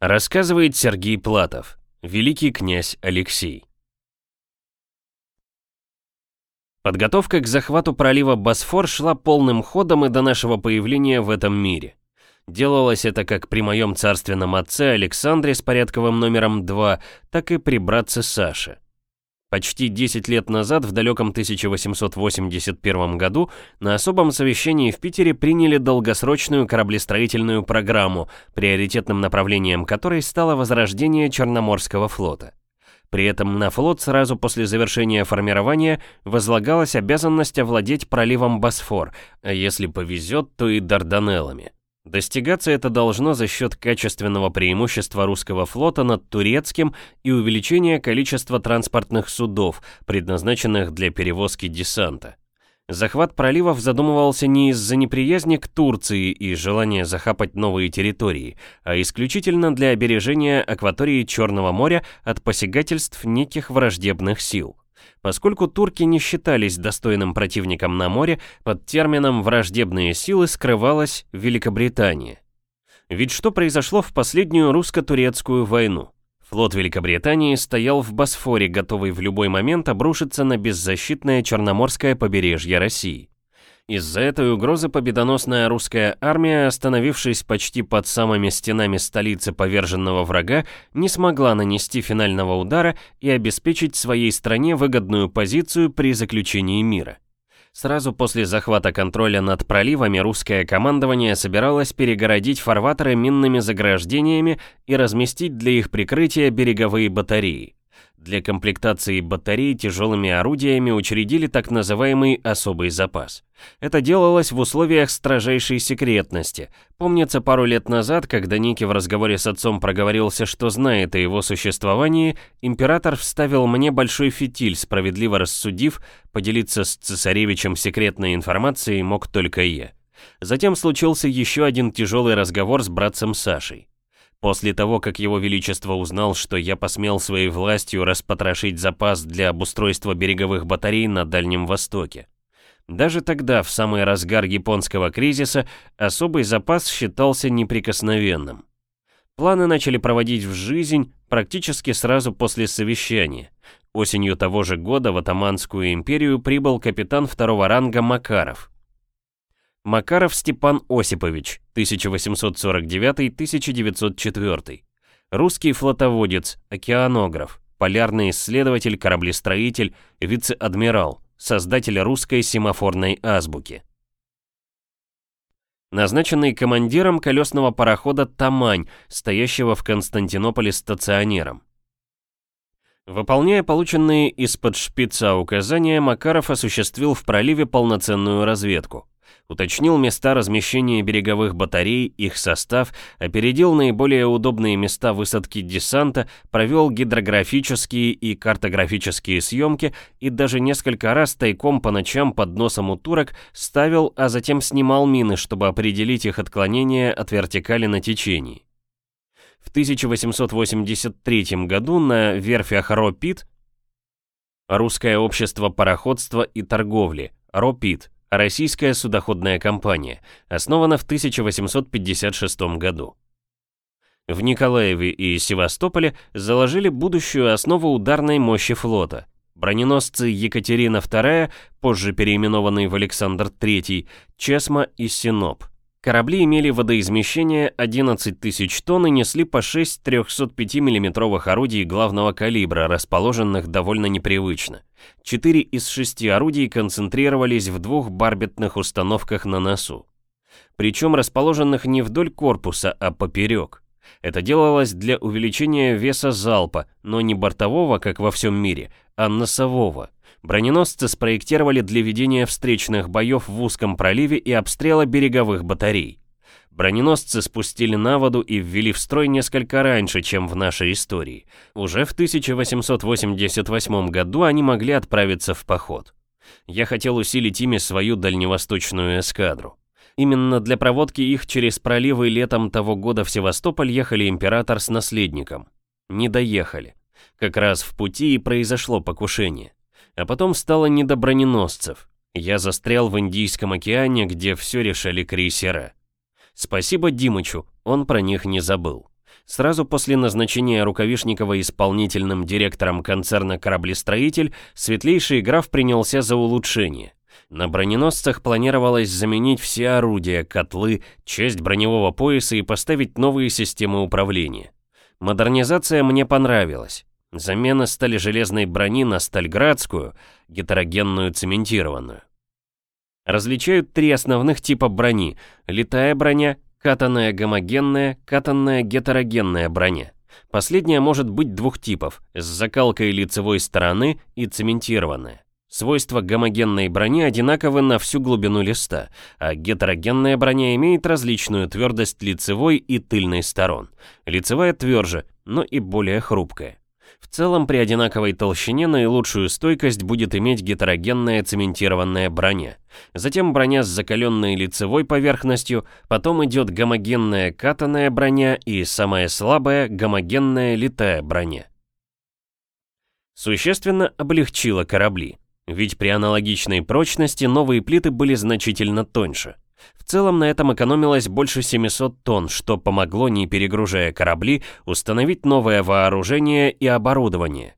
Рассказывает Сергей Платов, великий князь Алексей. Подготовка к захвату пролива Босфор шла полным ходом и до нашего появления в этом мире. Делалось это как при моем царственном отце Александре с порядковым номером 2, так и при братце Саше. Почти 10 лет назад, в далеком 1881 году, на особом совещании в Питере приняли долгосрочную кораблестроительную программу, приоритетным направлением которой стало возрождение Черноморского флота. При этом на флот сразу после завершения формирования возлагалась обязанность овладеть проливом Босфор, а если повезет, то и Дарданеллами. Достигаться это должно за счет качественного преимущества русского флота над турецким и увеличения количества транспортных судов, предназначенных для перевозки десанта. Захват проливов задумывался не из-за неприязни к Турции и желания захапать новые территории, а исключительно для обережения акватории Черного моря от посягательств неких враждебных сил. Поскольку турки не считались достойным противником на море, под термином «враждебные силы» скрывалась Великобритания. Ведь что произошло в последнюю русско-турецкую войну? Флот Великобритании стоял в Босфоре, готовый в любой момент обрушиться на беззащитное Черноморское побережье России. Из-за этой угрозы победоносная русская армия, остановившись почти под самыми стенами столицы поверженного врага, не смогла нанести финального удара и обеспечить своей стране выгодную позицию при заключении мира. Сразу после захвата контроля над проливами русское командование собиралось перегородить фарватеры минными заграждениями и разместить для их прикрытия береговые батареи. Для комплектации батарей тяжелыми орудиями учредили так называемый особый запас. Это делалось в условиях строжайшей секретности. Помнится, пару лет назад, когда Ники в разговоре с отцом проговорился, что знает о его существовании, император вставил мне большой фитиль, справедливо рассудив, поделиться с цесаревичем секретной информацией мог только я. Затем случился еще один тяжелый разговор с братцем Сашей. После того, как его величество узнал, что я посмел своей властью распотрошить запас для обустройства береговых батарей на Дальнем Востоке. Даже тогда, в самый разгар японского кризиса, особый запас считался неприкосновенным. Планы начали проводить в жизнь практически сразу после совещания. Осенью того же года в Атаманскую империю прибыл капитан второго ранга Макаров – Макаров Степан Осипович, 1849-1904. Русский флотоводец, океанограф, полярный исследователь, кораблестроитель, вице-адмирал, создатель русской семафорной азбуки. Назначенный командиром колесного парохода «Тамань», стоящего в Константинополе стационером. Выполняя полученные из-под шпица указания, Макаров осуществил в проливе полноценную разведку уточнил места размещения береговых батарей, их состав, опередил наиболее удобные места высадки десанта, провел гидрографические и картографические съемки и даже несколько раз тайком по ночам под носом у турок ставил, а затем снимал мины, чтобы определить их отклонение от вертикали на течении. В 1883 году на верфях Ропит Русское общество пароходства и торговли, РОПИТ, Российская судоходная компания, основана в 1856 году. В Николаеве и Севастополе заложили будущую основу ударной мощи флота. Броненосцы Екатерина II, позже переименованный в Александр III, Чесма и Синоп – Корабли имели водоизмещение 11 тысяч тонн и несли по 6 305 миллиметровых орудий главного калибра, расположенных довольно непривычно. Четыре из шести орудий концентрировались в двух барбетных установках на носу. Причем расположенных не вдоль корпуса, а поперек. Это делалось для увеличения веса залпа, но не бортового, как во всем мире, а носового – Броненосцы спроектировали для ведения встречных боев в узком проливе и обстрела береговых батарей. Броненосцы спустили на воду и ввели в строй несколько раньше, чем в нашей истории. Уже в 1888 году они могли отправиться в поход. Я хотел усилить ими свою дальневосточную эскадру. Именно для проводки их через проливы летом того года в Севастополь ехали император с наследником. Не доехали. Как раз в пути и произошло покушение. А потом стало не до броненосцев. Я застрял в Индийском океане, где все решали крейсера. Спасибо Димычу, он про них не забыл. Сразу после назначения Рукавишникова исполнительным директором концерна «Кораблестроитель» светлейший граф принялся за улучшение. На броненосцах планировалось заменить все орудия, котлы, часть броневого пояса и поставить новые системы управления. Модернизация мне понравилась. Замена стали железной брони на стальградскую, гетерогенную цементированную. Различают три основных типа брони – литая броня, катанная гомогенная, катанная гетерогенная броня. Последняя может быть двух типов – с закалкой лицевой стороны и цементированная. Свойства гомогенной брони одинаковы на всю глубину листа, а гетерогенная броня имеет различную твердость лицевой и тыльной сторон. Лицевая тверже, но и более хрупкая. В целом, при одинаковой толщине наилучшую стойкость будет иметь гетерогенная цементированная броня. Затем броня с закаленной лицевой поверхностью, потом идет гомогенная катанная броня и самая слабая гомогенная литая броня. Существенно облегчила корабли, ведь при аналогичной прочности новые плиты были значительно тоньше. В целом на этом экономилось больше 700 тонн, что помогло, не перегружая корабли, установить новое вооружение и оборудование.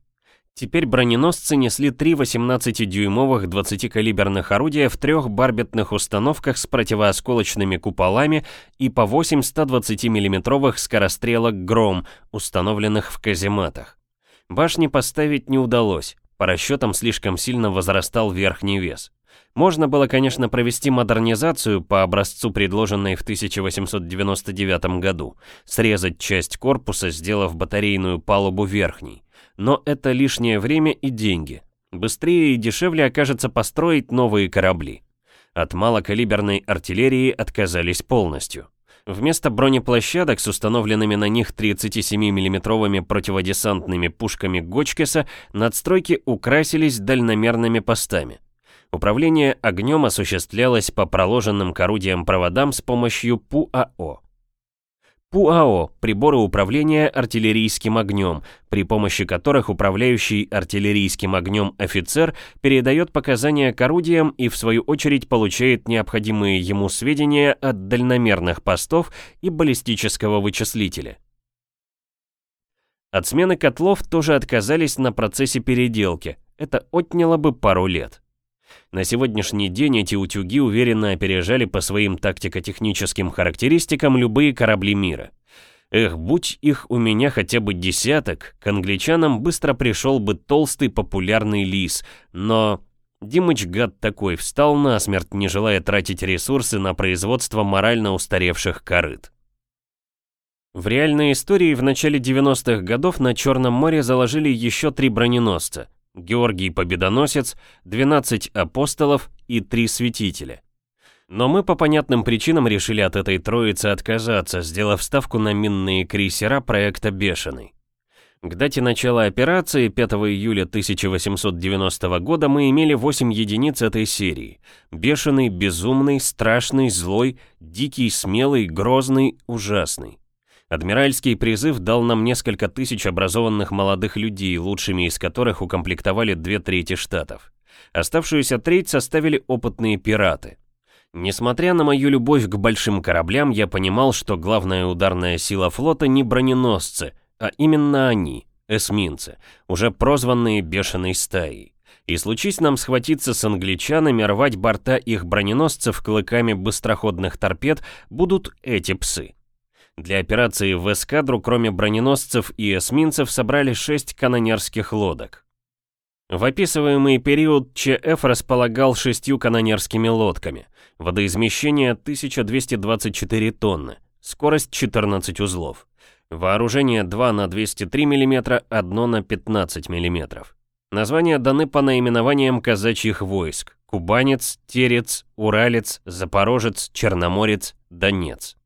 Теперь броненосцы несли три 18-дюймовых 20-калиберных орудия в трех барбетных установках с противоосколочными куполами и по 8 120 миллиметровых скорострелок «Гром», установленных в казематах. Башни поставить не удалось, по расчетам слишком сильно возрастал верхний вес. Можно было, конечно, провести модернизацию по образцу, предложенной в 1899 году, срезать часть корпуса, сделав батарейную палубу верхней. Но это лишнее время и деньги. Быстрее и дешевле окажется построить новые корабли. От малокалиберной артиллерии отказались полностью. Вместо бронеплощадок с установленными на них 37 миллиметровыми противодесантными пушками Гочкеса надстройки украсились дальномерными постами. Управление огнем осуществлялось по проложенным к орудиям проводам с помощью ПУАО. ПУАО – приборы управления артиллерийским огнем, при помощи которых управляющий артиллерийским огнем офицер передает показания к орудиям и в свою очередь получает необходимые ему сведения от дальномерных постов и баллистического вычислителя. От смены котлов тоже отказались на процессе переделки, это отняло бы пару лет. На сегодняшний день эти утюги уверенно опережали по своим тактико-техническим характеристикам любые корабли мира. Эх, будь их у меня хотя бы десяток, к англичанам быстро пришел бы толстый популярный лис, но... Димыч, гад такой, встал насмерть, не желая тратить ресурсы на производство морально устаревших корыт. В реальной истории в начале 90-х годов на Черном море заложили еще три броненосца Георгий Победоносец, 12 апостолов и 3 святителя. Но мы по понятным причинам решили от этой троицы отказаться, сделав ставку на минные крейсера проекта «Бешеный». К дате начала операции 5 июля 1890 года мы имели 8 единиц этой серии. Бешеный, безумный, страшный, злой, дикий, смелый, грозный, ужасный. Адмиральский призыв дал нам несколько тысяч образованных молодых людей, лучшими из которых укомплектовали две трети штатов. Оставшуюся треть составили опытные пираты. Несмотря на мою любовь к большим кораблям, я понимал, что главная ударная сила флота не броненосцы, а именно они, эсминцы, уже прозванные бешеной стаей. И случись нам схватиться с англичанами, рвать борта их броненосцев клыками быстроходных торпед будут эти псы. Для операции в эскадру, кроме броненосцев и эсминцев, собрали 6 канонерских лодок. В описываемый период ЧФ располагал шестью канонерскими лодками. Водоизмещение 1224 тонны. Скорость 14 узлов. Вооружение 2 на 203 мм, 1 на 15 мм. Названия даны по наименованиям казачьих войск. Кубанец, Терец, Уралец, Запорожец, Черноморец, Донец.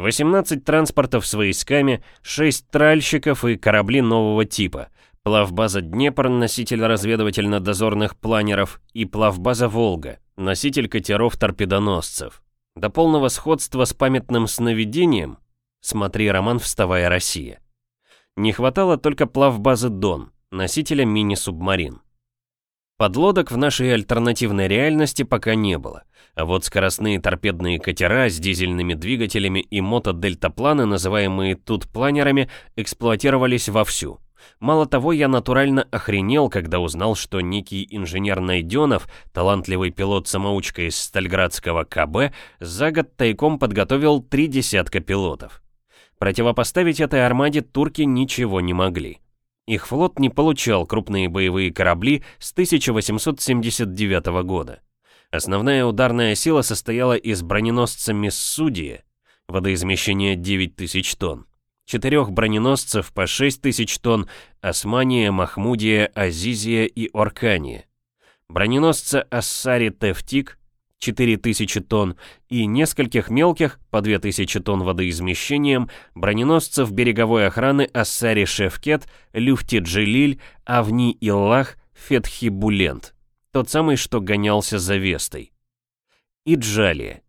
18 транспортов с войсками, 6 тральщиков и корабли нового типа. Плавбаза Днепр, носитель разведывательно-дозорных планеров, и плавбаза Волга, носитель катеров-торпедоносцев. До полного сходства с памятным сновидением, смотри роман «Вставая Россия». Не хватало только плавбазы Дон, носителя мини-субмарин. Подлодок в нашей альтернативной реальности пока не было, а вот скоростные торпедные катера с дизельными двигателями и мотодельтапланы, называемые тут планерами, эксплуатировались вовсю. Мало того, я натурально охренел, когда узнал, что некий инженер Найденов, талантливый пилот-самоучка из Стальградского КБ, за год тайком подготовил три десятка пилотов. Противопоставить этой армаде турки ничего не могли. Их флот не получал крупные боевые корабли с 1879 года. Основная ударная сила состояла из броненосца Миссудия, водоизмещение 9000 тонн, четырех броненосцев по 6000 тонн Османия, Махмудия, Азизия и Оркания, броненосца Ассари Тефтик 4000 тонн и нескольких мелких по 2000 тонн водоизмещением броненосцев береговой охраны Ассари Шевкет, Люфти Джилиль, Авни Иллах, Фетхи Булент. Тот самый, что гонялся за Вестой. И Джалия.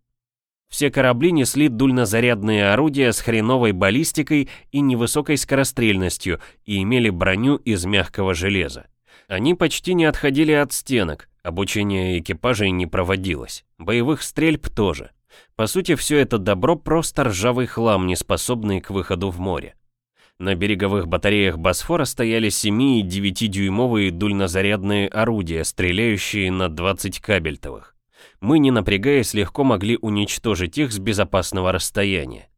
Все корабли несли дульнозарядные орудия с хреновой баллистикой и невысокой скорострельностью и имели броню из мягкого железа. Они почти не отходили от стенок, обучение экипажей не проводилось, боевых стрельб тоже. По сути, все это добро просто ржавый хлам, не способный к выходу в море. На береговых батареях Босфора стояли 7 и 9-дюймовые дульнозарядные орудия, стреляющие на 20 кабельтовых мы, не напрягаясь, легко могли уничтожить их с безопасного расстояния.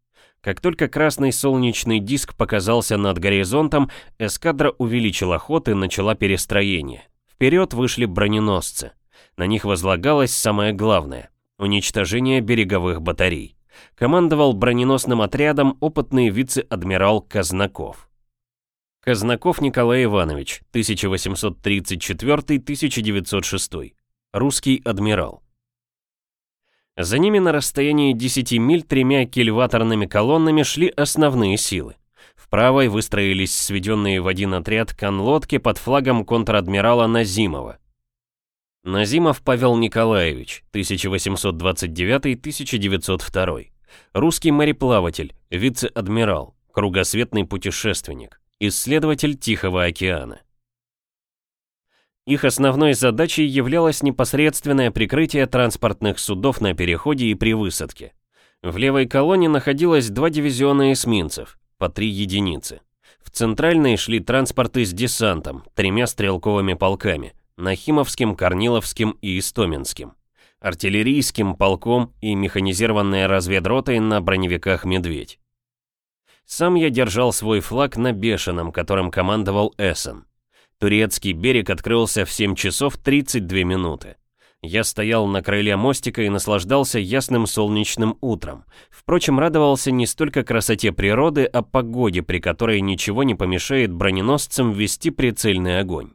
Как только красный солнечный диск показался над горизонтом, эскадра увеличила ход и начала перестроение. Вперед вышли броненосцы. На них возлагалось самое главное – уничтожение береговых батарей. Командовал броненосным отрядом опытный вице-адмирал Казнаков. Казнаков Николай Иванович, 1834-1906. Русский адмирал. За ними на расстоянии 10 миль тремя кильваторными колоннами шли основные силы. Правой выстроились сведенные в один отряд конлодки под флагом контр-адмирала Назимова. Назимов Павел Николаевич, 1829-1902. Русский мореплаватель, вице-адмирал, кругосветный путешественник, исследователь Тихого океана. Их основной задачей являлось непосредственное прикрытие транспортных судов на переходе и при высадке. В левой колонне находилось два дивизиона эсминцев, по три единицы. В центральной шли транспорты с десантом, тремя стрелковыми полками, Нахимовским, Корниловским и Истоминским, артиллерийским полком и механизированной разведротой на броневиках «Медведь». Сам я держал свой флаг на бешеном, которым командовал Эссен. Турецкий берег открылся в 7 часов 32 минуты. Я стоял на крыле мостика и наслаждался ясным солнечным утром. Впрочем, радовался не столько красоте природы, а погоде, при которой ничего не помешает броненосцам вести прицельный огонь.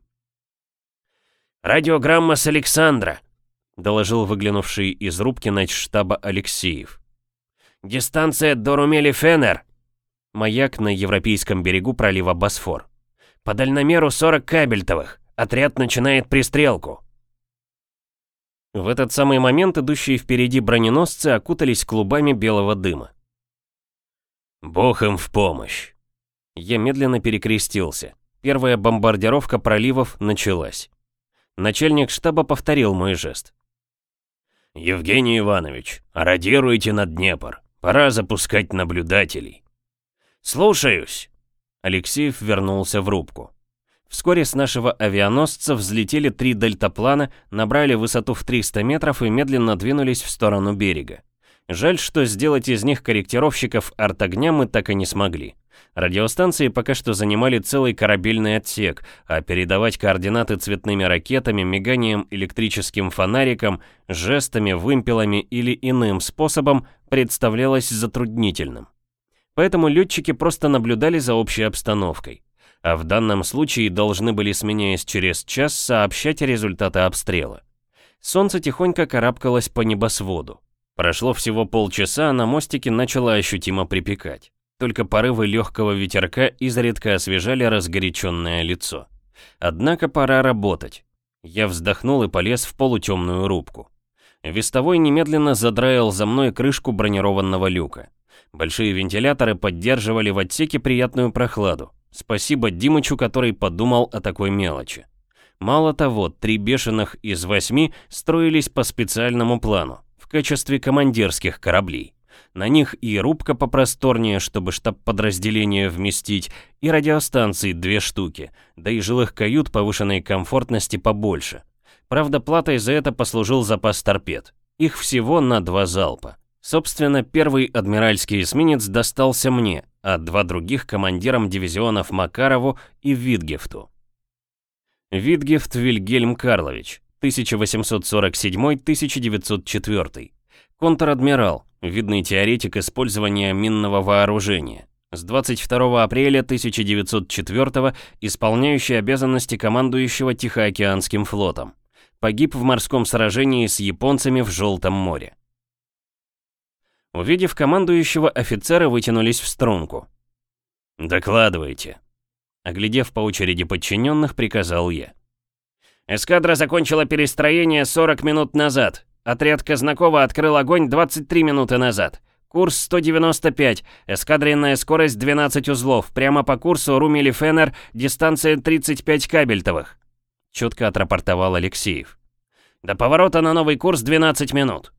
«Радиограмма с Александра», — доложил выглянувший из рубки штаба Алексеев. «Дистанция до Румели-Фенер». Маяк на европейском берегу пролива Босфор. По дальномеру 40 кабельтовых. Отряд начинает пристрелку. В этот самый момент идущие впереди броненосцы окутались клубами белого дыма. «Бог им в помощь!» Я медленно перекрестился. Первая бомбардировка проливов началась. Начальник штаба повторил мой жест. «Евгений Иванович, радируйте на Днепр. Пора запускать наблюдателей». «Слушаюсь!» Алексеев вернулся в рубку. Вскоре с нашего авианосца взлетели три дельтаплана, набрали высоту в 300 метров и медленно двинулись в сторону берега. Жаль, что сделать из них корректировщиков артогня мы так и не смогли. Радиостанции пока что занимали целый корабельный отсек, а передавать координаты цветными ракетами, миганием электрическим фонариком, жестами, вымпелами или иным способом представлялось затруднительным. Поэтому летчики просто наблюдали за общей обстановкой. А в данном случае должны были, сменяясь через час, сообщать результаты обстрела. Солнце тихонько карабкалось по небосводу. Прошло всего полчаса, а на мостике начало ощутимо припекать. Только порывы легкого ветерка изредка освежали разгоряченное лицо. Однако пора работать. Я вздохнул и полез в полутемную рубку. Вестовой немедленно задраил за мной крышку бронированного люка. Большие вентиляторы поддерживали в отсеке приятную прохладу. Спасибо Димычу, который подумал о такой мелочи. Мало того, три бешеных из восьми строились по специальному плану, в качестве командирских кораблей. На них и рубка попросторнее, чтобы штаб подразделения вместить, и радиостанции две штуки, да и жилых кают повышенной комфортности побольше. Правда, платой за это послужил запас торпед. Их всего на два залпа. Собственно, первый адмиральский эсминец достался мне, а два других командирам дивизионов Макарову и Витгефту. Витгефт Вильгельм Карлович, 1847-1904. Контр-адмирал, видный теоретик использования минного вооружения. С 22 апреля 1904 исполняющий обязанности командующего Тихоокеанским флотом. Погиб в морском сражении с японцами в Желтом море. Увидев командующего, офицеры вытянулись в струнку. «Докладывайте», Оглядев по очереди подчиненных, приказал я. Эскадра закончила перестроение 40 минут назад. Отряд Казнакова открыл огонь 23 минуты назад. Курс 195, эскадренная скорость 12 узлов, прямо по курсу Румели Феннер, дистанция 35 кабельтовых. Четко отрапортовал Алексеев. До поворота на новый курс 12 минут.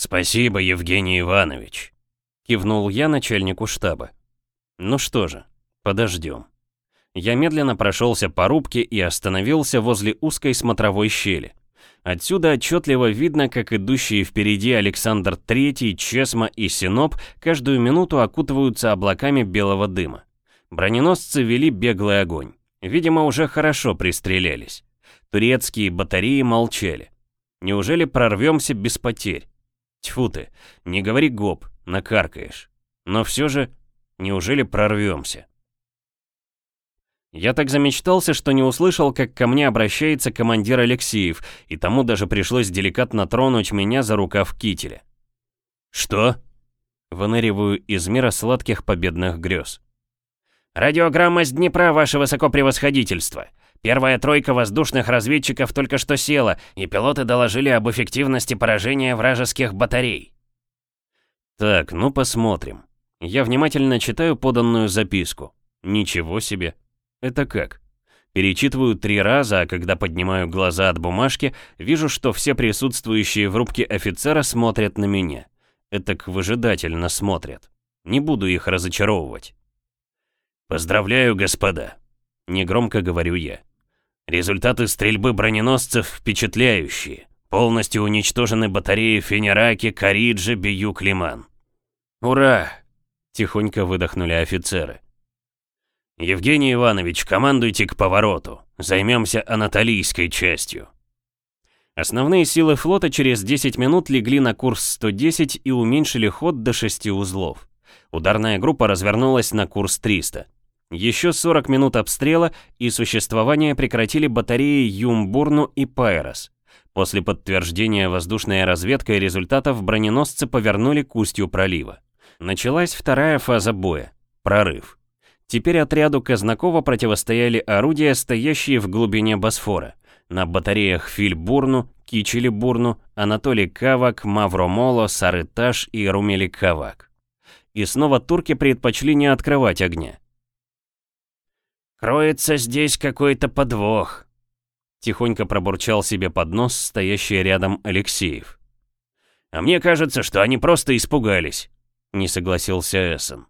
Спасибо, Евгений Иванович. Кивнул я начальнику штаба. Ну что же, Подождем. Я медленно прошелся по рубке и остановился возле узкой смотровой щели. Отсюда отчетливо видно, как идущие впереди Александр III, Чесма и Синоп каждую минуту окутываются облаками белого дыма. Броненосцы вели беглый огонь. Видимо, уже хорошо пристрелялись. Турецкие батареи молчали. Неужели прорвемся без потерь? Тьфу ты, не говори гоп, накаркаешь. Но все же, неужели прорвемся? Я так замечтался, что не услышал, как ко мне обращается командир Алексеев, и тому даже пришлось деликатно тронуть меня за рукав кителя. «Что?» Выныриваю из мира сладких победных грез. «Радиограмма с Днепра, ваше высокопревосходительство. Первая тройка воздушных разведчиков только что села, и пилоты доложили об эффективности поражения вражеских батарей». Так, ну посмотрим. Я внимательно читаю поданную записку. Ничего себе. Это как? Перечитываю три раза, а когда поднимаю глаза от бумажки, вижу, что все присутствующие в рубке офицера смотрят на меня. Этак выжидательно смотрят. Не буду их разочаровывать. «Поздравляю, господа», — негромко говорю я. «Результаты стрельбы броненосцев впечатляющие. Полностью уничтожены батареи Фенераки, Кариджи, Биюк, Лиман». «Ура!» — тихонько выдохнули офицеры. «Евгений Иванович, командуйте к повороту. Займемся анатолийской частью». Основные силы флота через 10 минут легли на курс 110 и уменьшили ход до 6 узлов. Ударная группа развернулась на курс 300. Еще 40 минут обстрела и существование прекратили батареи Юмбурну и Пайрос. После подтверждения воздушной разведкой результатов броненосцы повернули к устью пролива. Началась вторая фаза боя – прорыв. Теперь отряду Казнакова противостояли орудия, стоящие в глубине Босфора. На батареях Фильбурну, Кичели-Бурну, Анатолий Кавак, Мавромоло, Сарыташ и Румели Кавак. И снова турки предпочли не открывать огня. «Кроется здесь какой-то подвох», — тихонько пробурчал себе под нос стоящий рядом Алексеев. «А мне кажется, что они просто испугались», — не согласился Эссен.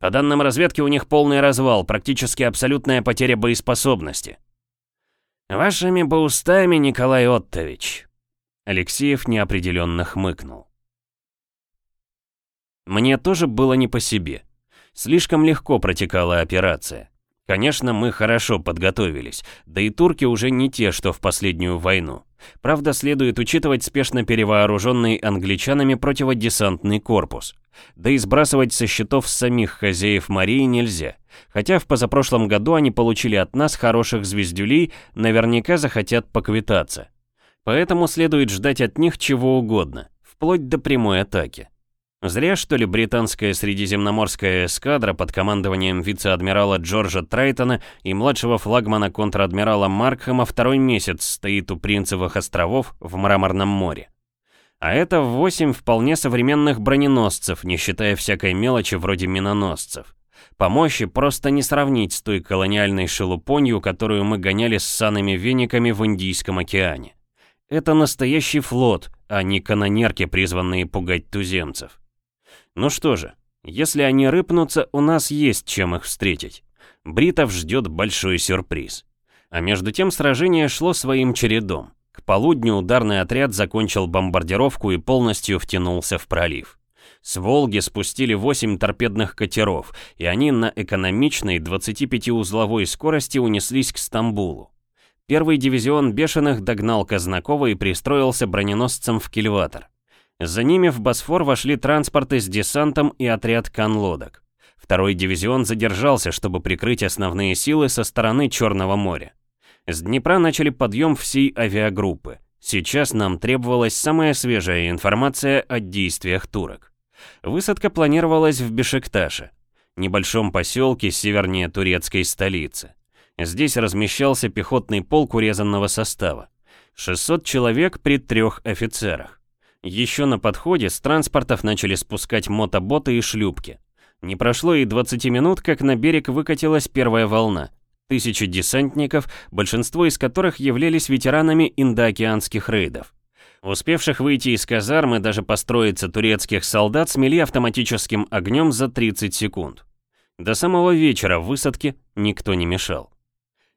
По данным разведки, у них полный развал, практически абсолютная потеря боеспособности. «Вашими бы устами, Николай Оттович!» Алексеев неопределенно хмыкнул. Мне тоже было не по себе. Слишком легко протекала операция. Конечно, мы хорошо подготовились, да и турки уже не те, что в последнюю войну. Правда, следует учитывать спешно перевооруженный англичанами противодесантный корпус. Да и сбрасывать со счетов самих хозяев Марии нельзя. Хотя в позапрошлом году они получили от нас хороших звездюлей, наверняка захотят поквитаться. Поэтому следует ждать от них чего угодно, вплоть до прямой атаки. Зря, что ли, британская средиземноморская эскадра под командованием вице-адмирала Джорджа Трайтона и младшего флагмана контр-адмирала Маркхэма второй месяц стоит у Принцевых островов в Мраморном море. А это восемь вполне современных броненосцев, не считая всякой мелочи вроде миноносцев. По мощи просто не сравнить с той колониальной шелупонью, которую мы гоняли с санными вениками в Индийском океане. Это настоящий флот, а не канонерки, призванные пугать туземцев. Ну что же, если они рыпнутся, у нас есть чем их встретить. Бритов ждет большой сюрприз. А между тем сражение шло своим чередом. К полудню ударный отряд закончил бомбардировку и полностью втянулся в пролив. С Волги спустили 8 торпедных катеров, и они на экономичной 25-узловой скорости унеслись к Стамбулу. Первый дивизион бешеных догнал Казнакова и пристроился броненосцем в кильватор. За ними в Босфор вошли транспорты с десантом и отряд конлодок. Второй дивизион задержался, чтобы прикрыть основные силы со стороны Черного моря. С Днепра начали подъем всей авиагруппы. Сейчас нам требовалась самая свежая информация о действиях турок. Высадка планировалась в Бешикташе, небольшом поселке севернее турецкой столицы. Здесь размещался пехотный полк урезанного состава. 600 человек при трех офицерах. Еще на подходе с транспортов начали спускать мотоботы и шлюпки. Не прошло и 20 минут, как на берег выкатилась первая волна. Тысячи десантников, большинство из которых являлись ветеранами индоокеанских рейдов. Успевших выйти из казармы даже построиться турецких солдат смели автоматическим огнем за 30 секунд. До самого вечера высадке никто не мешал.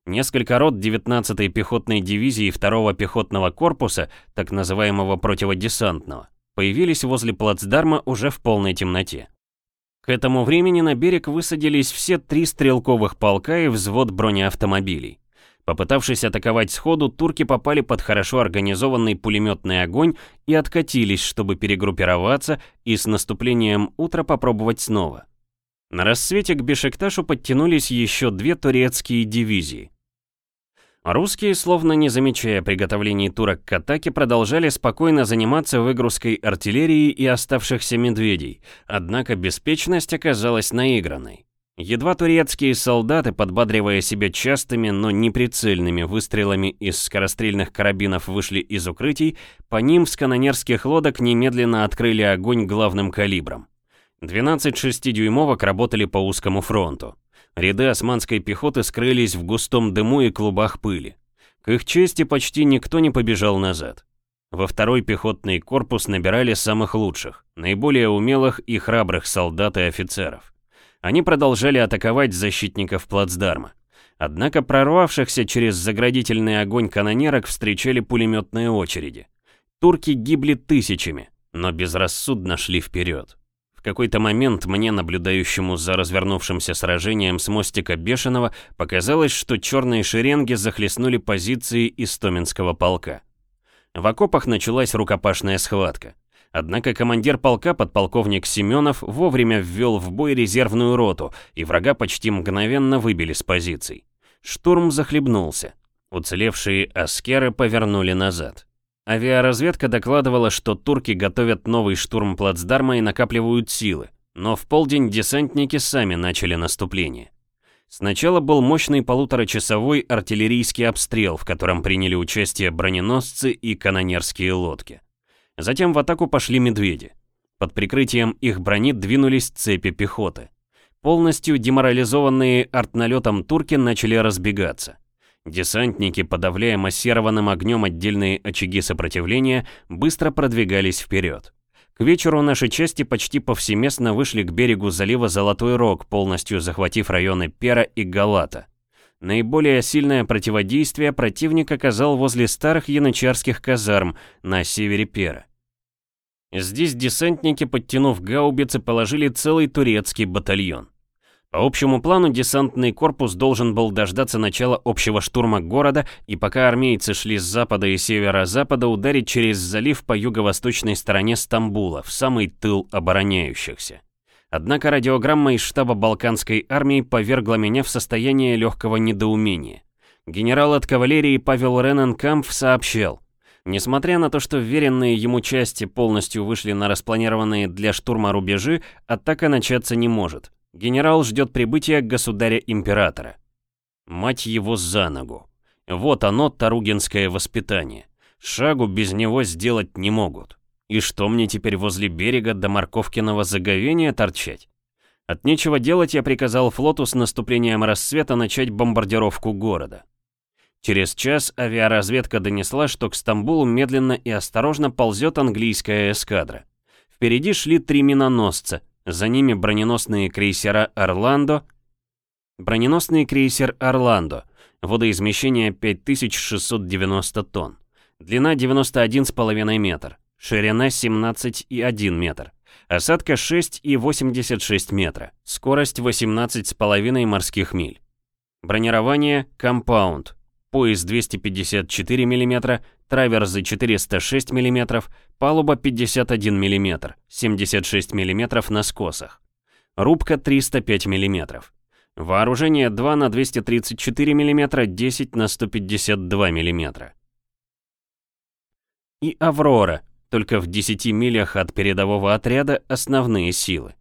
Несколько рот 19-й пехотной дивизии 2-го пехотного корпуса, так называемого противодесантного, появились возле плацдарма уже в полной темноте. К этому времени на берег высадились все три стрелковых полка и взвод бронеавтомобилей. Попытавшись атаковать сходу, турки попали под хорошо организованный пулеметный огонь и откатились, чтобы перегруппироваться и с наступлением утра попробовать снова. На рассвете к Бешикташу подтянулись еще две турецкие дивизии. Русские, словно не замечая приготовлений турок к атаке, продолжали спокойно заниматься выгрузкой артиллерии и оставшихся медведей, однако беспечность оказалась наигранной. Едва турецкие солдаты, подбадривая себя частыми, но неприцельными выстрелами из скорострельных карабинов вышли из укрытий, по ним с канонерских лодок немедленно открыли огонь главным калибром. 12 шестидюймовок работали по узкому фронту. Ряды османской пехоты скрылись в густом дыму и клубах пыли. К их чести почти никто не побежал назад. Во второй пехотный корпус набирали самых лучших, наиболее умелых и храбрых солдат и офицеров. Они продолжали атаковать защитников плацдарма. Однако прорвавшихся через заградительный огонь канонерок встречали пулеметные очереди. Турки гибли тысячами, но безрассудно шли вперед. Какой-то момент мне, наблюдающему за развернувшимся сражением с мостика Бешеного, показалось, что черные шеренги захлестнули позиции Истоминского полка. В окопах началась рукопашная схватка. Однако командир полка, подполковник Семенов, вовремя ввел в бой резервную роту, и врага почти мгновенно выбили с позиций. Штурм захлебнулся. Уцелевшие аскеры повернули назад. Авиаразведка докладывала, что турки готовят новый штурм плацдарма и накапливают силы, но в полдень десантники сами начали наступление. Сначала был мощный полуторачасовой артиллерийский обстрел, в котором приняли участие броненосцы и канонерские лодки. Затем в атаку пошли медведи. Под прикрытием их брони двинулись цепи пехоты. Полностью деморализованные артналетом турки начали разбегаться. Десантники, подавляя массированным огнем отдельные очаги сопротивления, быстро продвигались вперед. К вечеру наши части почти повсеместно вышли к берегу залива Золотой Рог, полностью захватив районы Пера и Галата. Наиболее сильное противодействие противник оказал возле старых янычарских казарм на севере Пера. Здесь десантники, подтянув гаубицы, положили целый турецкий батальон. По общему плану десантный корпус должен был дождаться начала общего штурма города и пока армейцы шли с запада и северо-запада ударить через залив по юго-восточной стороне Стамбула, в самый тыл обороняющихся. Однако радиограмма из штаба Балканской армии повергла меня в состояние легкого недоумения. Генерал от кавалерии Павел Рененкампф сообщил, Несмотря на то, что веренные ему части полностью вышли на распланированные для штурма рубежи, атака начаться не может. Генерал ждет прибытия государя-императора. Мать его за ногу. Вот оно, таругинское воспитание. Шагу без него сделать не могут. И что мне теперь возле берега до Марковкиного заговения торчать? От нечего делать я приказал флоту с наступлением рассвета начать бомбардировку города. Через час авиаразведка донесла, что к Стамбулу медленно и осторожно ползет английская эскадра. Впереди шли три миноносца, за ними броненосные крейсера «Орландо», броненосный крейсер «Орландо», водоизмещение 5690 тонн, длина 91,5 метр, ширина 17,1 метр, осадка 6,86 метра, скорость 18,5 морских миль. Бронирование «Компаунд», пояс 254 мм, траверзы 406 мм, палуба 51 мм, 76 мм на скосах. Рубка 305 мм. Вооружение 2 на 234 мм, 10 на 152 мм. И «Аврора», только в 10 милях от передового отряда основные силы.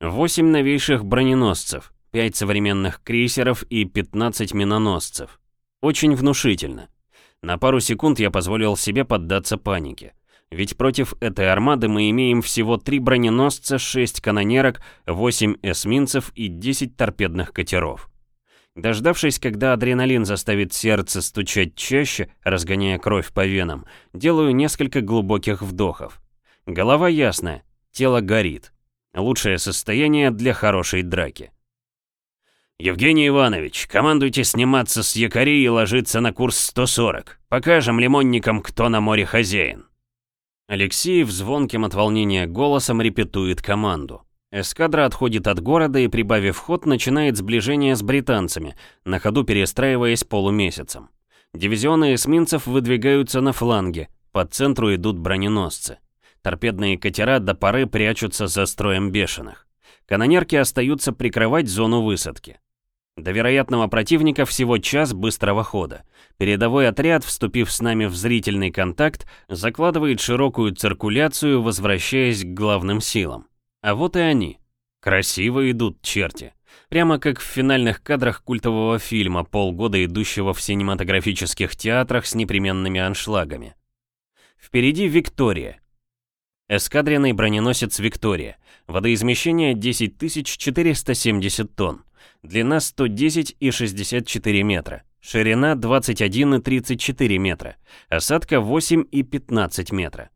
8 новейших броненосцев, 5 современных крейсеров и 15 миноносцев. Очень внушительно. На пару секунд я позволил себе поддаться панике. Ведь против этой армады мы имеем всего 3 броненосца, 6 канонерок, 8 эсминцев и 10 торпедных катеров. Дождавшись, когда адреналин заставит сердце стучать чаще, разгоняя кровь по венам, делаю несколько глубоких вдохов. Голова ясная, тело горит. Лучшее состояние для хорошей драки. «Евгений Иванович, командуйте сниматься с якорей и ложиться на курс 140. Покажем лимонникам, кто на море хозяин». Алексеев звонким от волнения голосом репетует команду. Эскадра отходит от города и, прибавив ход, начинает сближение с британцами, на ходу перестраиваясь полумесяцем. Дивизионы эсминцев выдвигаются на фланге, по центру идут броненосцы. Торпедные катера до поры прячутся за строем бешеных. Канонерки остаются прикрывать зону высадки. До вероятного противника всего час быстрого хода. Передовой отряд, вступив с нами в зрительный контакт, закладывает широкую циркуляцию, возвращаясь к главным силам. А вот и они. Красиво идут черти. Прямо как в финальных кадрах культового фильма, полгода идущего в синематографических театрах с непременными аншлагами. Впереди Виктория. Эскадренный броненосец Виктория. Водоизмещение 10 470 тонн. Длина 110,64 метра. Ширина 21,34 метра. Осадка 8,15 метра.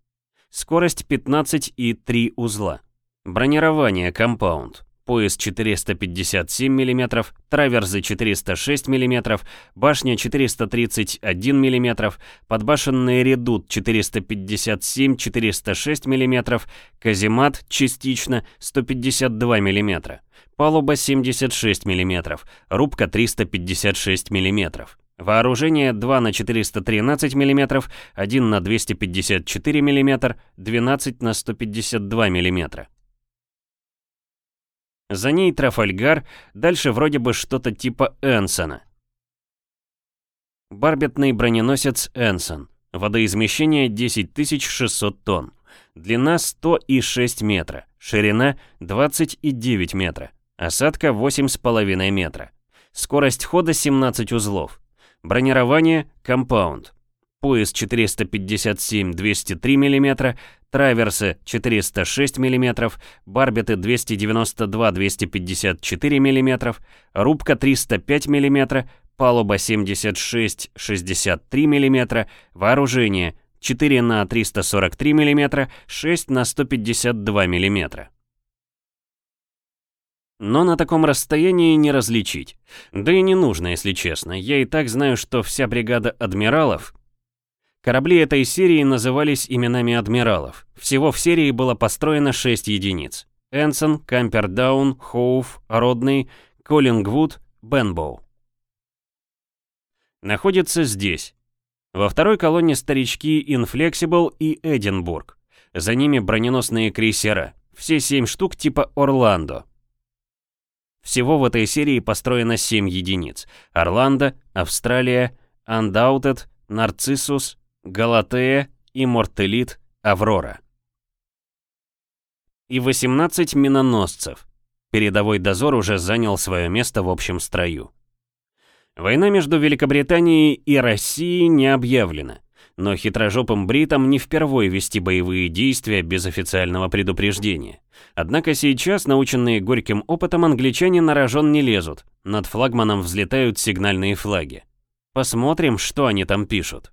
Скорость 15,3 узла. Бронирование компаунд. Пояс 457 мм, траверзы 406 мм, башня 431 мм, подбашенный редут 457-406 мм, каземат частично 152 мм. Палуба 76 мм, рубка 356 мм. Вооружение 2 на 413 мм, 1 на 254 мм, 12 на 152 мм. За ней Трафальгар, дальше вроде бы что-то типа Энсона. Барбетный броненосец Энсон. Водоизмещение 10600 тонн. Длина 106 метра. Ширина 29 метра. Осадка 8,5 метра. Скорость хода 17 узлов. Бронирование компаунд. Пояс 457-203 мм, траверсы 406 мм, барбеты 292-254 мм, рубка 305 мм, палуба 76-63 мм, вооружение 4 на 343 мм, 6 на 152 мм. Но на таком расстоянии не различить. Да и не нужно, если честно. Я и так знаю, что вся бригада адмиралов... Корабли этой серии назывались именами адмиралов. Всего в серии было построено 6 единиц. Энсон, Кампердаун, Хоуф, Родный, Коллингвуд, Бенбоу. Находится здесь. Во второй колонне старички Inflexible и Эдинбург. За ними броненосные крейсера. Все семь штук типа Орландо. Всего в этой серии построено 7 единиц. Орландо, Австралия, Undoubted, Нарциссус, Галатея, Иммортелит, Аврора. И 18 миноносцев. Передовой дозор уже занял свое место в общем строю. Война между Великобританией и Россией не объявлена. Но хитрожопым бритам не впервой вести боевые действия без официального предупреждения. Однако сейчас, наученные горьким опытом, англичане на рожон не лезут. Над флагманом взлетают сигнальные флаги. Посмотрим, что они там пишут.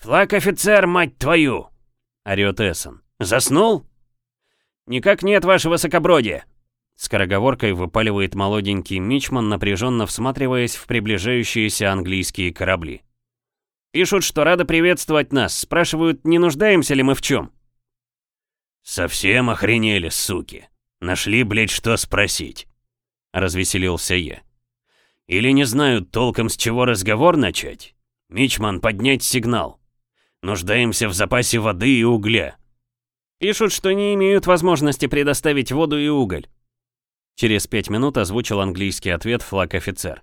«Флаг офицер, мать твою!» — орёт Эссен. «Заснул?» «Никак нет, ваше высокобродие!» Скороговоркой выпаливает молоденький мичман, напряженно всматриваясь в приближающиеся английские корабли. «Пишут, что рады приветствовать нас, спрашивают, не нуждаемся ли мы в чем?» «Совсем охренели, суки! Нашли, блядь, что спросить!» Развеселился я. «Или не знают толком, с чего разговор начать? Мичман, поднять сигнал. Нуждаемся в запасе воды и угля». «Пишут, что не имеют возможности предоставить воду и уголь». Через пять минут озвучил английский ответ флаг-офицер.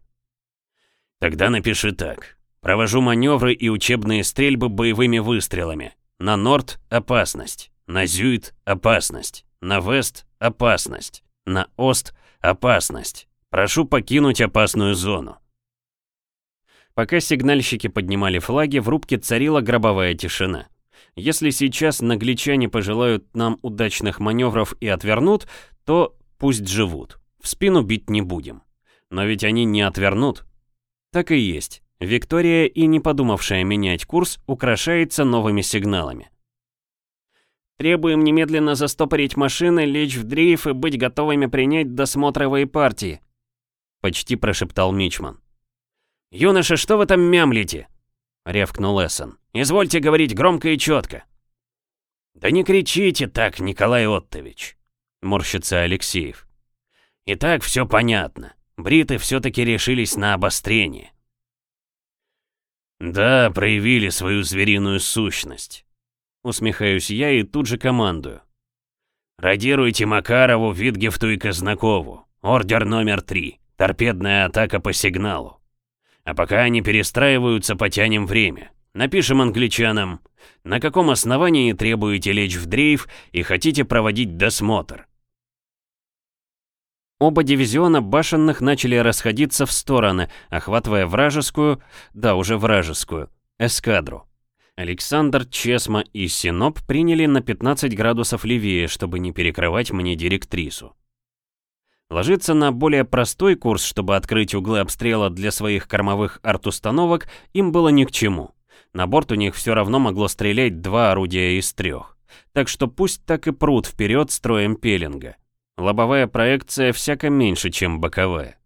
«Тогда напиши так. Провожу маневры и учебные стрельбы боевыми выстрелами. На Норд — опасность. На Зюит — опасность. На Вест — опасность. На Ост — опасность. Прошу покинуть опасную зону». Пока сигнальщики поднимали флаги, в рубке царила гробовая тишина. Если сейчас нагличане пожелают нам удачных маневров и отвернут, то Пусть живут. В спину бить не будем. Но ведь они не отвернут. Так и есть. Виктория, и не подумавшая менять курс, украшается новыми сигналами. Требуем немедленно застопорить машины, лечь в дрейф и быть готовыми принять досмотровые партии. Почти прошептал Мичман. «Юноша, что вы там мямлите?» — рявкнул Эссон. «Извольте говорить громко и четко». «Да не кричите так, Николай Оттович морщится Алексеев. Итак, все понятно. Бриты все-таки решились на обострение. Да, проявили свою звериную сущность. Усмехаюсь я и тут же командую. Радируйте Макарову, Витгефту и Казнакову. Ордер номер три. Торпедная атака по сигналу. А пока они перестраиваются, потянем время. Напишем англичанам, на каком основании требуете лечь в дрейф и хотите проводить досмотр. Оба дивизиона башенных начали расходиться в стороны, охватывая вражескую, да уже вражескую, эскадру. Александр, Чесма и Синоп приняли на 15 градусов левее, чтобы не перекрывать мне директрису. Ложиться на более простой курс, чтобы открыть углы обстрела для своих кормовых арт-установок, им было ни к чему. На борт у них все равно могло стрелять два орудия из трех. Так что пусть так и прут вперед строем пеленга. Лобовая проекция всяко меньше, чем боковая.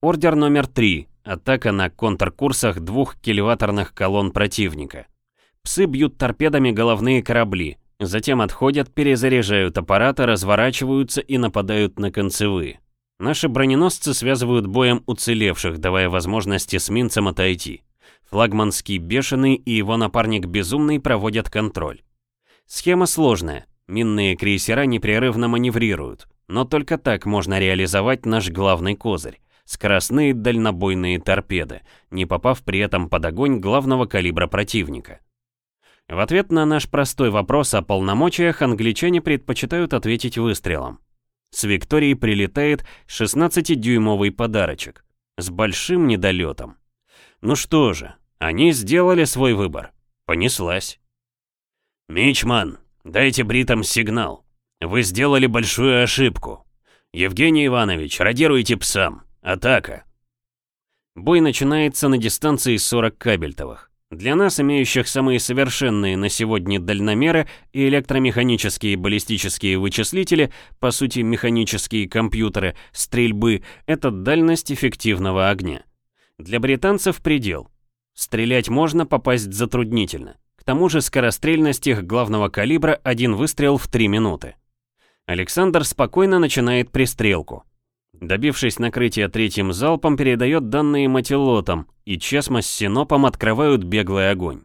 Ордер номер 3. Атака на контркурсах двух кильваторных колонн противника. Псы бьют торпедами головные корабли, затем отходят, перезаряжают аппараты, разворачиваются и нападают на концевые. Наши броненосцы связывают боем уцелевших, давая возможность эсминцам отойти. Флагманский Бешеный и его напарник Безумный проводят контроль. Схема сложная. Минные крейсера непрерывно маневрируют, но только так можно реализовать наш главный козырь — скоростные дальнобойные торпеды, не попав при этом под огонь главного калибра противника. В ответ на наш простой вопрос о полномочиях англичане предпочитают ответить выстрелом. С Виктории прилетает 16-дюймовый подарочек с большим недолетом. Ну что же, они сделали свой выбор. Понеслась. «Мичман, Дайте бритам сигнал. Вы сделали большую ошибку. Евгений Иванович, радируйте псам. Атака. Бой начинается на дистанции 40 кабельтовых. Для нас, имеющих самые совершенные на сегодня дальномеры и электромеханические баллистические вычислители, по сути механические компьютеры, стрельбы, это дальность эффективного огня. Для британцев предел. Стрелять можно, попасть затруднительно. К тому же скорострельность их главного калибра один выстрел в 3 минуты. Александр спокойно начинает пристрелку. Добившись накрытия третьим залпом, передает данные мателотам, и Чесма с Синопом открывают беглый огонь.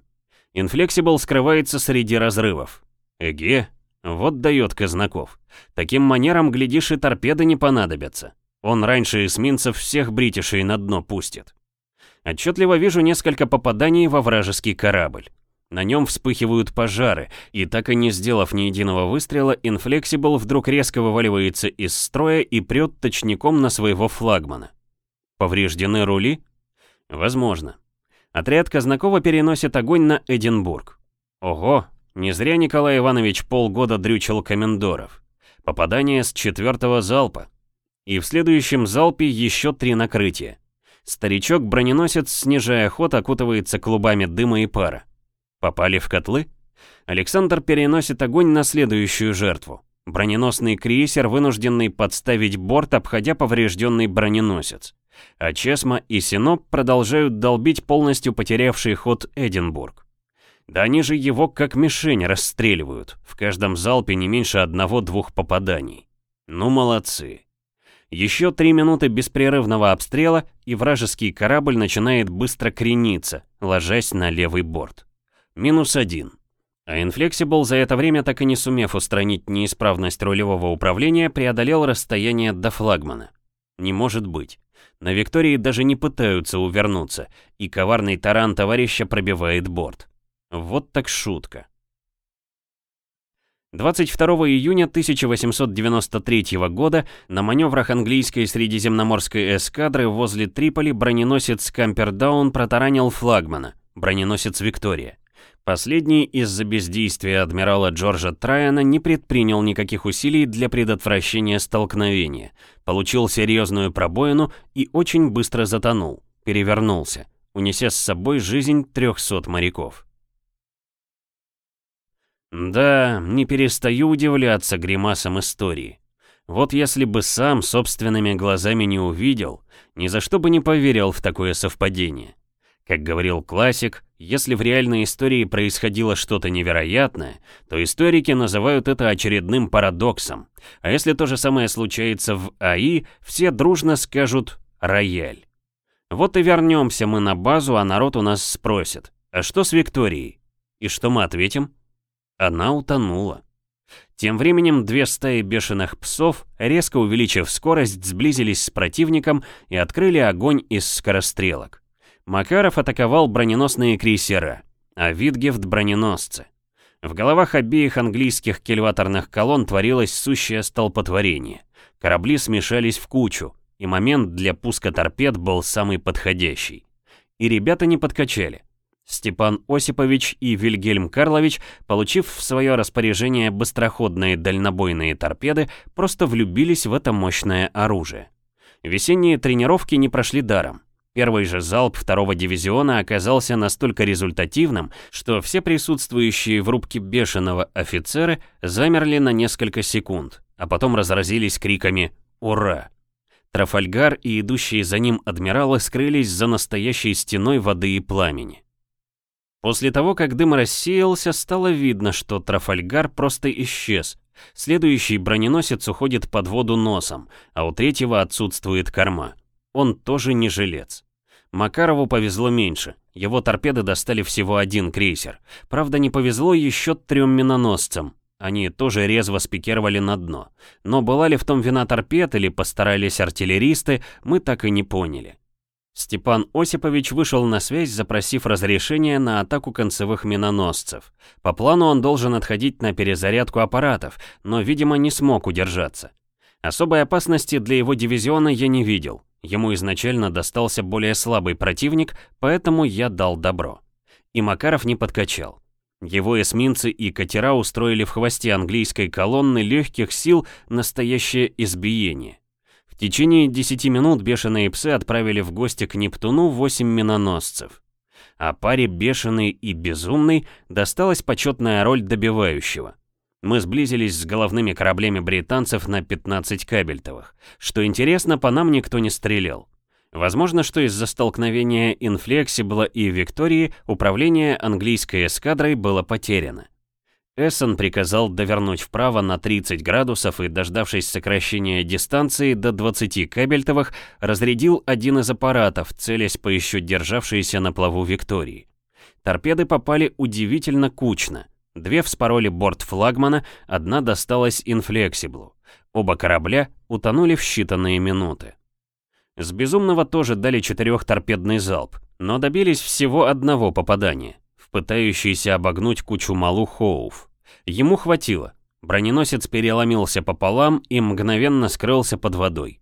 Инфлексибл скрывается среди разрывов. Эге, вот дает Казнаков. Таким манером, глядишь, и торпеды не понадобятся. Он раньше эсминцев всех бритишей на дно пустит. Отчетливо вижу несколько попаданий во вражеский корабль. На нем вспыхивают пожары, и так и не сделав ни единого выстрела, Inflexible вдруг резко вываливается из строя и прет точником на своего флагмана. Повреждены рули? Возможно. Отряд Казнакова переносит огонь на Эдинбург. Ого, не зря Николай Иванович полгода дрючил комендоров. Попадание с четвертого залпа. И в следующем залпе еще три накрытия. Старичок-броненосец, снижая ход, окутывается клубами дыма и пара. Попали в котлы? Александр переносит огонь на следующую жертву. Броненосный крейсер, вынужденный подставить борт, обходя поврежденный броненосец. А Чесма и Синоп продолжают долбить полностью потерявший ход Эдинбург. Да они же его как мишень расстреливают, в каждом залпе не меньше одного-двух попаданий. Ну молодцы. Еще три минуты беспрерывного обстрела, и вражеский корабль начинает быстро крениться, ложась на левый борт. Минус один. А Inflexible за это время, так и не сумев устранить неисправность рулевого управления, преодолел расстояние до флагмана. Не может быть. На Виктории даже не пытаются увернуться, и коварный таран товарища пробивает борт. Вот так шутка. 22 июня 1893 года на маневрах английской средиземноморской эскадры возле Триполи броненосец Кампердаун протаранил флагмана, броненосец Виктория. Последний из-за бездействия адмирала Джорджа Трайана не предпринял никаких усилий для предотвращения столкновения, получил серьезную пробоину и очень быстро затонул, перевернулся, унеся с собой жизнь 300 моряков. Да, не перестаю удивляться гримасам истории. Вот если бы сам собственными глазами не увидел, ни за что бы не поверил в такое совпадение. Как говорил классик, если в реальной истории происходило что-то невероятное, то историки называют это очередным парадоксом. А если то же самое случается в АИ, все дружно скажут «рояль». Вот и вернемся мы на базу, а народ у нас спросит, а что с Викторией? И что мы ответим? Она утонула. Тем временем две стаи бешеных псов, резко увеличив скорость, сблизились с противником и открыли огонь из скорострелок. Макаров атаковал броненосные крейсера, а Витгефт — броненосцы. В головах обеих английских кильваторных колонн творилось сущее столпотворение. Корабли смешались в кучу, и момент для пуска торпед был самый подходящий. И ребята не подкачали. Степан Осипович и Вильгельм Карлович, получив в свое распоряжение быстроходные дальнобойные торпеды, просто влюбились в это мощное оружие. Весенние тренировки не прошли даром. Первый же залп второго дивизиона оказался настолько результативным, что все присутствующие в рубке бешеного офицеры замерли на несколько секунд, а потом разразились криками «Ура!». Трафальгар и идущие за ним адмиралы скрылись за настоящей стеной воды и пламени. После того, как дым рассеялся, стало видно, что Трафальгар просто исчез. Следующий броненосец уходит под воду носом, а у третьего отсутствует корма. Он тоже не жилец. Макарову повезло меньше. Его торпеды достали всего один крейсер. Правда, не повезло еще трем миноносцам. Они тоже резво спикировали на дно. Но была ли в том вина торпед или постарались артиллеристы, мы так и не поняли. Степан Осипович вышел на связь, запросив разрешения на атаку концевых миноносцев. По плану он должен отходить на перезарядку аппаратов, но, видимо, не смог удержаться. Особой опасности для его дивизиона я не видел. Ему изначально достался более слабый противник, поэтому я дал добро. И Макаров не подкачал. Его эсминцы и катера устроили в хвосте английской колонны легких сил настоящее избиение. В течение 10 минут бешеные псы отправили в гости к Нептуну 8 миноносцев. А паре «Бешеный» и «Безумный» досталась почетная роль добивающего. Мы сблизились с головными кораблями британцев на 15 кабельтовых. Что интересно, по нам никто не стрелял. Возможно, что из-за столкновения Инфлексибла и Виктории управление английской эскадрой было потеряно. Эссон приказал довернуть вправо на 30 градусов и, дождавшись сокращения дистанции до 20 кабельтовых, разрядил один из аппаратов, целясь по еще державшейся на плаву Виктории. Торпеды попали удивительно кучно. Две вспороли борт флагмана, одна досталась инфлексиблу. Оба корабля утонули в считанные минуты. С Безумного тоже дали четырехторпедный залп, но добились всего одного попадания, в пытающийся обогнуть кучу малу Хоуф. Ему хватило. Броненосец переломился пополам и мгновенно скрылся под водой.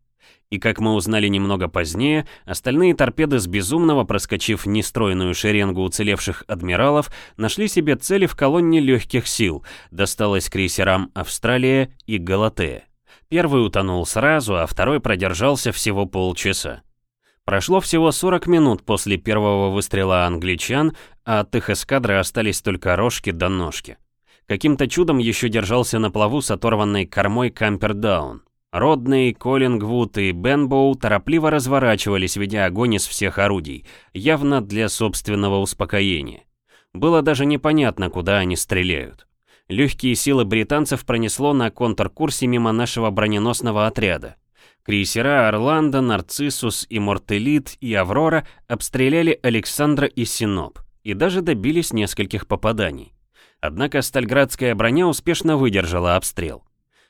И как мы узнали немного позднее, остальные торпеды с безумного, проскочив нестройную шеренгу уцелевших адмиралов, нашли себе цели в колонне легких сил, досталось крейсерам «Австралия» и «Галатея». Первый утонул сразу, а второй продержался всего полчаса. Прошло всего 40 минут после первого выстрела англичан, а от их эскадры остались только рожки до ножки. Каким-то чудом еще держался на плаву с оторванной кормой Кампердаун. Родный, Коллингвуд и Бенбоу торопливо разворачивались, ведя огонь из всех орудий, явно для собственного успокоения. Было даже непонятно, куда они стреляют. Легкие силы британцев пронесло на контркурсе мимо нашего броненосного отряда. Крейсера «Орландо», «Нарциссус» и «Мортелит» и «Аврора» обстреляли Александра и Синоп и даже добились нескольких попаданий. Однако стальградская броня успешно выдержала обстрел.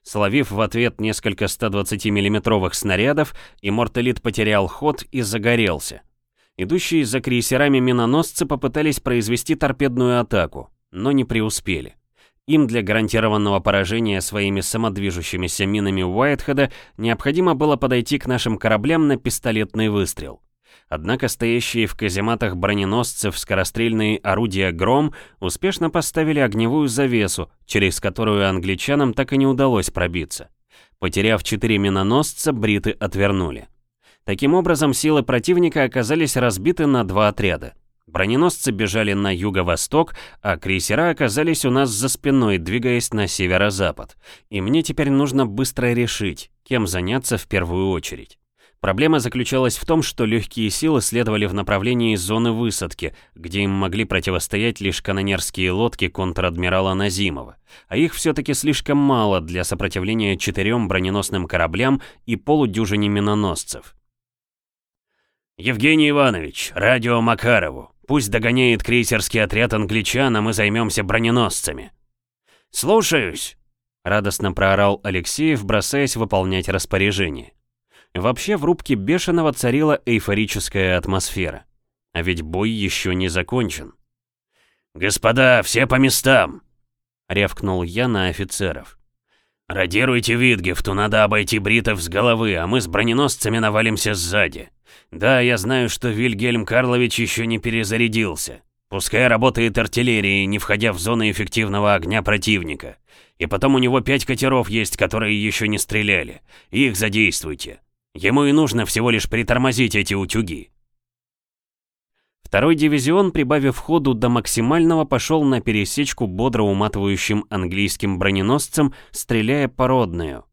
Словив в ответ несколько 120 миллиметровых снарядов, и Мортелит потерял ход и загорелся. Идущие за крейсерами миноносцы попытались произвести торпедную атаку, но не преуспели. Им для гарантированного поражения своими самодвижущимися минами Уайтхеда необходимо было подойти к нашим кораблям на пистолетный выстрел. Однако стоящие в казематах броненосцев скорострельные орудия «Гром» успешно поставили огневую завесу, через которую англичанам так и не удалось пробиться. Потеряв четыре миноносца, бриты отвернули. Таким образом, силы противника оказались разбиты на два отряда. Броненосцы бежали на юго-восток, а крейсера оказались у нас за спиной, двигаясь на северо-запад. И мне теперь нужно быстро решить, кем заняться в первую очередь. Проблема заключалась в том, что легкие силы следовали в направлении зоны высадки, где им могли противостоять лишь канонерские лодки контр-адмирала Назимова, а их все-таки слишком мало для сопротивления четырем броненосным кораблям и полудюжине миноносцев. «Евгений Иванович, радио Макарову. Пусть догоняет крейсерский отряд англичан, а мы займемся броненосцами». «Слушаюсь!» — радостно проорал Алексеев, бросаясь выполнять распоряжение. Вообще в рубке Бешеного царила эйфорическая атмосфера. А ведь бой еще не закончен. «Господа, все по местам!» — рявкнул я на офицеров. «Радируйте Витгефту, надо обойти бритов с головы, а мы с броненосцами навалимся сзади. Да, я знаю, что Вильгельм Карлович еще не перезарядился. Пускай работает артиллерией, не входя в зону эффективного огня противника. И потом у него пять катеров есть, которые еще не стреляли. Их задействуйте. Ему и нужно всего лишь притормозить эти утюги. Второй дивизион, прибавив ходу до максимального, пошел на пересечку бодро уматывающим английским броненосцем, стреляя по родную.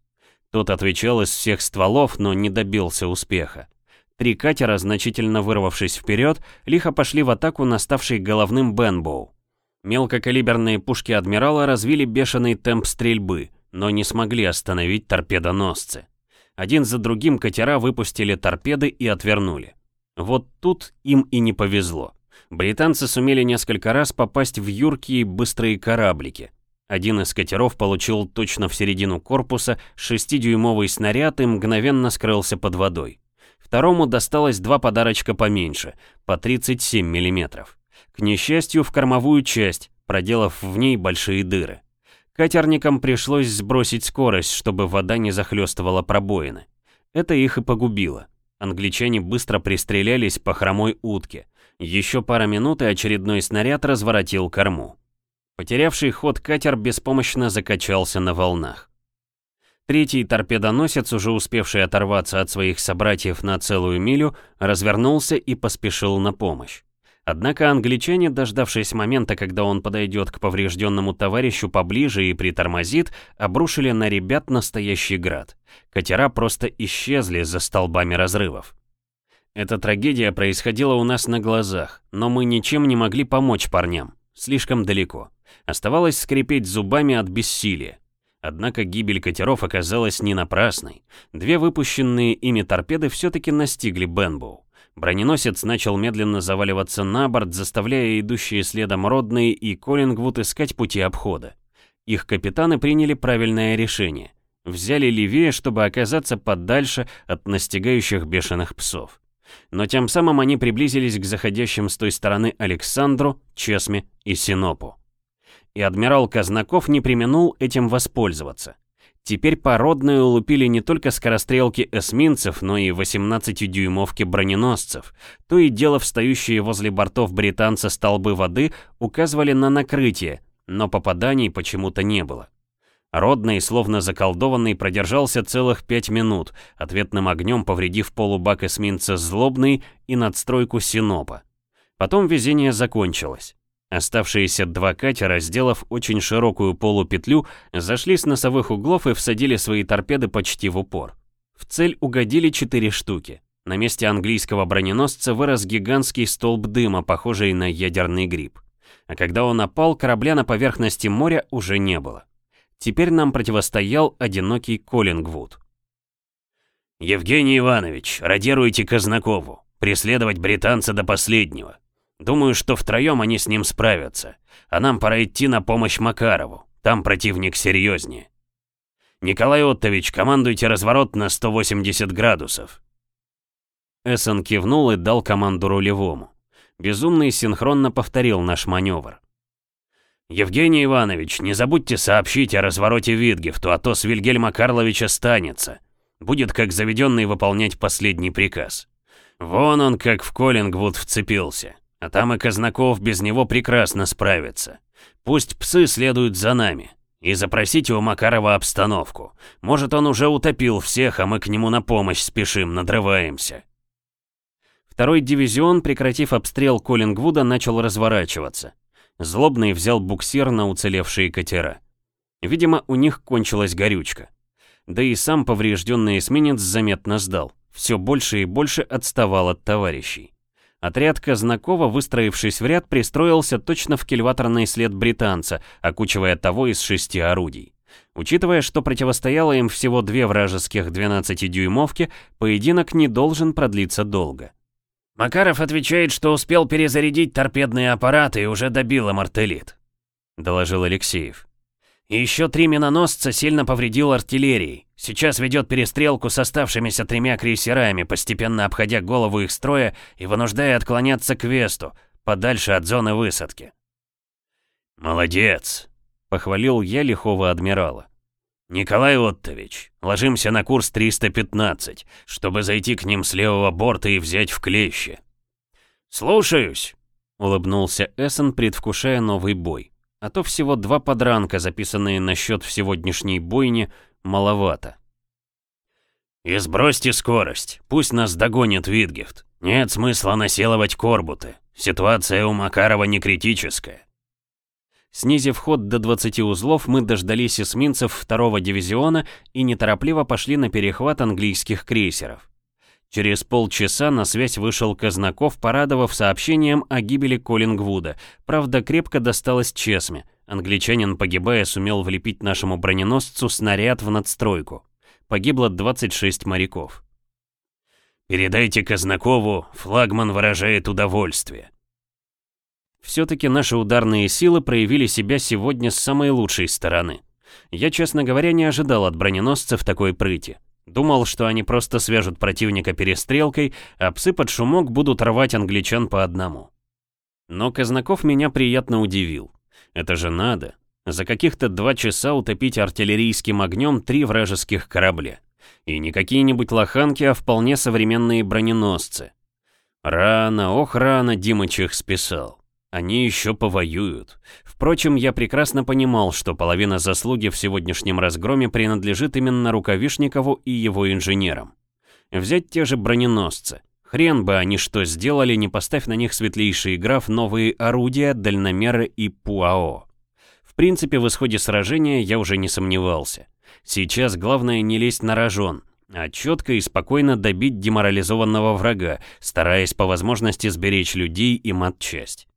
Тот отвечал из всех стволов, но не добился успеха. Три катера, значительно вырвавшись вперед, лихо пошли в атаку на ставший головным Бенбоу. Мелкокалиберные пушки адмирала развили бешеный темп стрельбы, но не смогли остановить торпедоносцы. Один за другим катера выпустили торпеды и отвернули. Вот тут им и не повезло. Британцы сумели несколько раз попасть в юркие быстрые кораблики. Один из катеров получил точно в середину корпуса шестидюймовый снаряд и мгновенно скрылся под водой. Второму досталось два подарочка поменьше, по 37 мм. К несчастью, в кормовую часть, проделав в ней большие дыры. Катерникам пришлось сбросить скорость, чтобы вода не захлестывала пробоины. Это их и погубило. Англичане быстро пристрелялись по хромой утке. Еще пара минут и очередной снаряд разворотил корму. Потерявший ход катер беспомощно закачался на волнах. Третий торпедоносец, уже успевший оторваться от своих собратьев на целую милю, развернулся и поспешил на помощь. Однако англичане, дождавшись момента, когда он подойдет к поврежденному товарищу поближе и притормозит, обрушили на ребят настоящий град. Катера просто исчезли за столбами разрывов. Эта трагедия происходила у нас на глазах, но мы ничем не могли помочь парням. Слишком далеко. Оставалось скрипеть зубами от бессилия. Однако гибель катеров оказалась не напрасной. Две выпущенные ими торпеды все-таки настигли Бенбоу. Броненосец начал медленно заваливаться на борт, заставляя идущие следом Родные и Коллингвуд искать пути обхода. Их капитаны приняли правильное решение. Взяли левее, чтобы оказаться подальше от настигающих бешеных псов. Но тем самым они приблизились к заходящим с той стороны Александру, Чесме и Синопу. И адмирал Казнаков не применул этим воспользоваться. Теперь породные улупили не только скорострелки эсминцев, но и 18-дюймовки броненосцев. То и дело встающие возле бортов британца столбы воды указывали на накрытие, но попаданий почему-то не было. Родный, словно заколдованный, продержался целых пять минут, ответным огнем повредив полубак эсминца «Злобный» и надстройку «Синопа». Потом везение закончилось. Оставшиеся два катера, сделав очень широкую полупетлю, зашли с носовых углов и всадили свои торпеды почти в упор. В цель угодили четыре штуки. На месте английского броненосца вырос гигантский столб дыма, похожий на ядерный гриб. А когда он опал, корабля на поверхности моря уже не было. Теперь нам противостоял одинокий Коллингвуд. «Евгений Иванович, радируйте Казнакову. Преследовать британца до последнего. Думаю, что втроем они с ним справятся. А нам пора идти на помощь Макарову. Там противник серьезнее. Николай Оттович, командуйте разворот на 180 градусов. Эссен кивнул и дал команду рулевому. Безумный синхронно повторил наш маневр. «Евгений Иванович, не забудьте сообщить о развороте Витгефту, а то с Вильгельма Карловича станется. Будет как заведенный выполнять последний приказ. Вон он как в Коллингвуд вцепился, а там и Казнаков без него прекрасно справится. Пусть псы следуют за нами. И запросите у Макарова обстановку. Может, он уже утопил всех, а мы к нему на помощь спешим, надрываемся». Второй дивизион, прекратив обстрел Коллингвуда, начал разворачиваться. Злобный взял буксир на уцелевшие катера. Видимо, у них кончилась горючка. Да и сам поврежденный эсминец заметно сдал. Все больше и больше отставал от товарищей. Отряд Казнакова, выстроившись в ряд, пристроился точно в кильваторный след британца, окучивая того из шести орудий. Учитывая, что противостояло им всего две вражеских 12-дюймовки, поединок не должен продлиться долго. «Макаров отвечает, что успел перезарядить торпедные аппараты и уже добил им артелит», — доложил Алексеев. «И еще три миноносца сильно повредил артиллерией. Сейчас ведет перестрелку с оставшимися тремя крейсерами, постепенно обходя голову их строя и вынуждая отклоняться к Весту, подальше от зоны высадки». «Молодец», — похвалил я лихого адмирала. «Николай Оттович, ложимся на курс 315, чтобы зайти к ним с левого борта и взять в клещи». «Слушаюсь», — улыбнулся Эссен, предвкушая новый бой. А то всего два подранка, записанные на счет в сегодняшней бойне, маловато. «И сбросьте скорость, пусть нас догонит Витгефт. Нет смысла насиловать Корбуты. Ситуация у Макарова не критическая. Снизив ход до 20 узлов, мы дождались эсминцев второго дивизиона и неторопливо пошли на перехват английских крейсеров. Через полчаса на связь вышел Казнаков, порадовав сообщением о гибели Коллингвуда. Правда, крепко досталось Чесме. Англичанин, погибая, сумел влепить нашему броненосцу снаряд в надстройку. Погибло 26 моряков. «Передайте Казнакову, флагман выражает удовольствие», все-таки наши ударные силы проявили себя сегодня с самой лучшей стороны. Я, честно говоря, не ожидал от броненосцев такой прыти. Думал, что они просто свяжут противника перестрелкой, а псы под шумок будут рвать англичан по одному. Но Казнаков меня приятно удивил. Это же надо. За каких-то два часа утопить артиллерийским огнем три вражеских корабля. И не какие-нибудь лоханки, а вполне современные броненосцы. Рано, ох рано Димыч их списал. Они еще повоюют. Впрочем, я прекрасно понимал, что половина заслуги в сегодняшнем разгроме принадлежит именно Рукавишникову и его инженерам. Взять те же броненосцы. Хрен бы они что сделали, не поставь на них светлейший граф новые орудия, дальномеры и ПУАО. В принципе, в исходе сражения я уже не сомневался. Сейчас главное не лезть на рожон, а четко и спокойно добить деморализованного врага, стараясь по возможности сберечь людей и матчасть.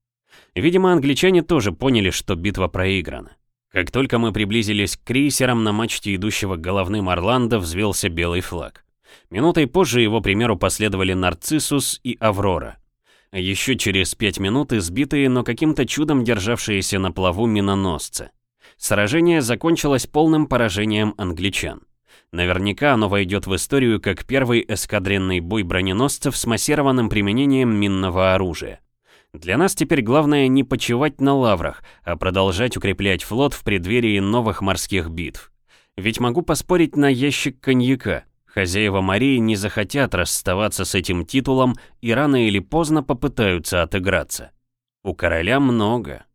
Видимо, англичане тоже поняли, что битва проиграна. Как только мы приблизились к крейсерам, на мачте идущего головным Орландо взвелся белый флаг. Минутой позже его примеру последовали Нарциссус и Аврора. Еще через пять минут избитые, но каким-то чудом державшиеся на плаву миноносцы. Сражение закончилось полным поражением англичан. Наверняка оно войдет в историю как первый эскадренный бой броненосцев с массированным применением минного оружия. Для нас теперь главное не почивать на лаврах, а продолжать укреплять флот в преддверии новых морских битв. Ведь могу поспорить на ящик коньяка. Хозяева Марии не захотят расставаться с этим титулом и рано или поздно попытаются отыграться. У короля много,